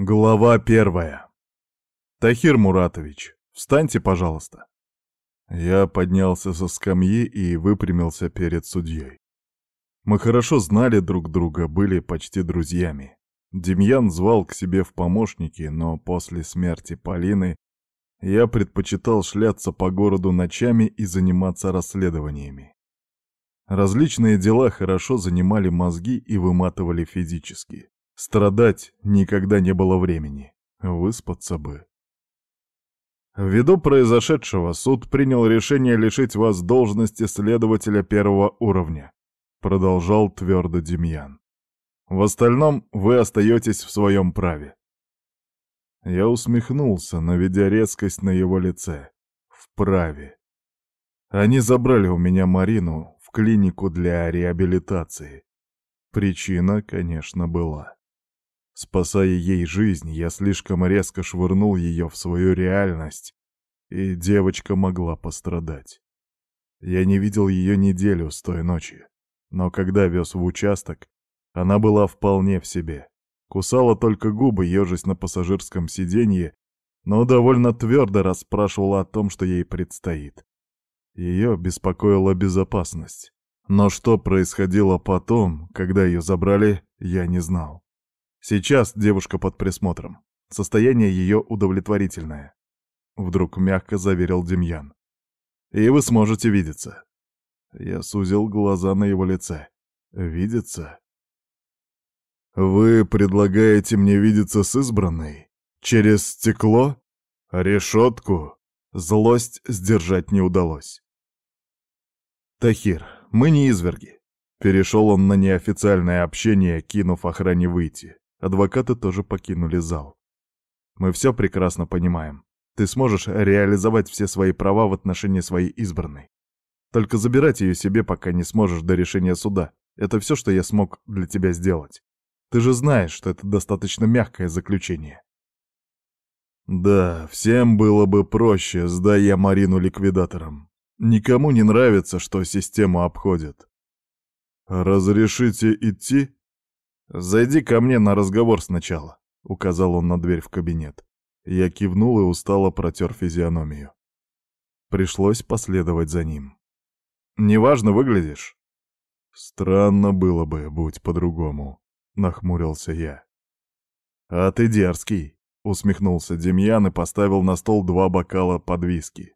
Глава первая. Тахир Муратович, встаньте, пожалуйста. Я поднялся со скамьи и выпрямился перед судьей. Мы хорошо знали друг друга, были почти друзьями. Демьян звал к себе в помощники, но после смерти Полины я предпочитал шляться по городу ночами и заниматься расследованиями. Различные дела хорошо занимали мозги и выматывали физически. Страдать никогда не было времени. Выспаться бы. Ввиду произошедшего суд принял решение лишить вас должности следователя первого уровня, продолжал твердо Демьян. В остальном вы остаетесь в своем праве. Я усмехнулся, наведя резкость на его лице. В праве. Они забрали у меня Марину в клинику для реабилитации. Причина, конечно, была. Спасая ей жизнь, я слишком резко швырнул ее в свою реальность, и девочка могла пострадать. Я не видел ее неделю с той ночи, но когда вез в участок, она была вполне в себе. Кусала только губы, ежась на пассажирском сиденье, но довольно твердо расспрашивала о том, что ей предстоит. Ее беспокоила безопасность. Но что происходило потом, когда ее забрали, я не знал. Сейчас девушка под присмотром. Состояние ее удовлетворительное. Вдруг мягко заверил Демьян. И вы сможете видеться. Я сузил глаза на его лице. Видеться? Вы предлагаете мне видеться с избранной? Через стекло? Решетку? Злость сдержать не удалось. Тахир, мы не изверги. Перешел он на неофициальное общение, кинув охране выйти. Адвокаты тоже покинули зал. Мы все прекрасно понимаем. Ты сможешь реализовать все свои права в отношении своей избранной. Только забирать ее себе, пока не сможешь до решения суда. Это все, что я смог для тебя сделать. Ты же знаешь, что это достаточно мягкое заключение. Да, всем было бы проще, сдай я Марину ликвидатором. Никому не нравится, что систему обходят. Разрешите идти? «Зайди ко мне на разговор сначала», — указал он на дверь в кабинет. Я кивнул и устало протер физиономию. Пришлось последовать за ним. «Неважно выглядишь». «Странно было бы, будь по-другому», — нахмурился я. «А ты дерзкий», — усмехнулся Демьян и поставил на стол два бокала под виски.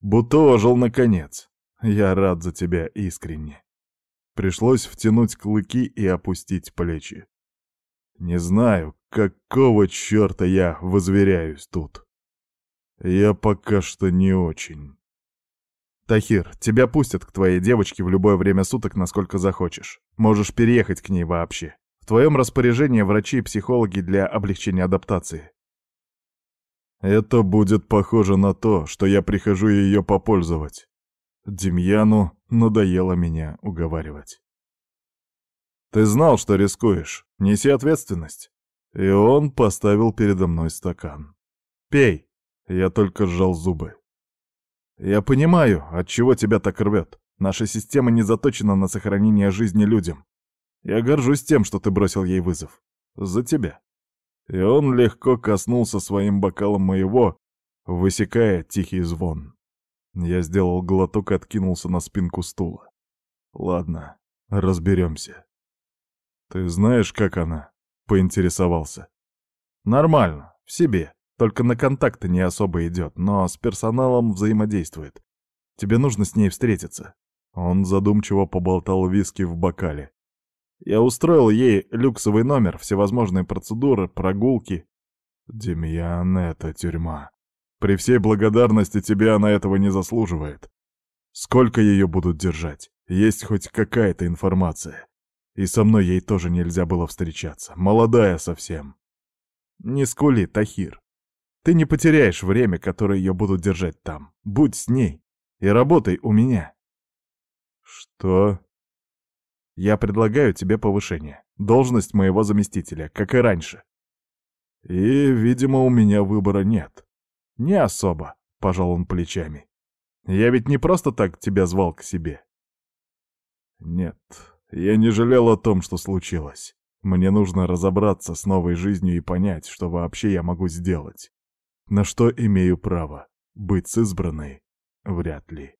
«Будто ожил наконец. Я рад за тебя искренне». Пришлось втянуть клыки и опустить плечи. Не знаю, какого черта я возверяюсь тут. Я пока что не очень. Тахир, тебя пустят к твоей девочке в любое время суток, насколько захочешь. Можешь переехать к ней вообще. В твоем распоряжении врачи и психологи для облегчения адаптации. Это будет похоже на то, что я прихожу ее попользовать. Демьяну надоело меня уговаривать. «Ты знал, что рискуешь. Неси ответственность». И он поставил передо мной стакан. «Пей». Я только сжал зубы. «Я понимаю, от чего тебя так рвет. Наша система не заточена на сохранение жизни людям. Я горжусь тем, что ты бросил ей вызов. За тебя». И он легко коснулся своим бокалом моего, высекая тихий звон. Я сделал глоток и откинулся на спинку стула. Ладно, разберемся. Ты знаешь, как она? Поинтересовался. Нормально, в себе. Только на контакты не особо идет, но с персоналом взаимодействует. Тебе нужно с ней встретиться. Он задумчиво поболтал виски в бокале. Я устроил ей люксовый номер, всевозможные процедуры, прогулки. Демьян, это тюрьма. При всей благодарности тебе она этого не заслуживает. Сколько ее будут держать? Есть хоть какая-то информация? И со мной ей тоже нельзя было встречаться. Молодая совсем. Не скули, Тахир. Ты не потеряешь время, которое ее будут держать там. Будь с ней. И работай у меня. Что? Я предлагаю тебе повышение. Должность моего заместителя, как и раньше. И, видимо, у меня выбора нет. «Не особо», — пожал он плечами. «Я ведь не просто так тебя звал к себе». «Нет, я не жалел о том, что случилось. Мне нужно разобраться с новой жизнью и понять, что вообще я могу сделать. На что имею право. Быть с избранной? Вряд ли.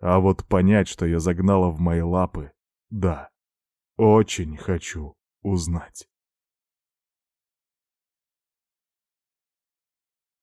А вот понять, что я загнала в мои лапы, да. Очень хочу узнать.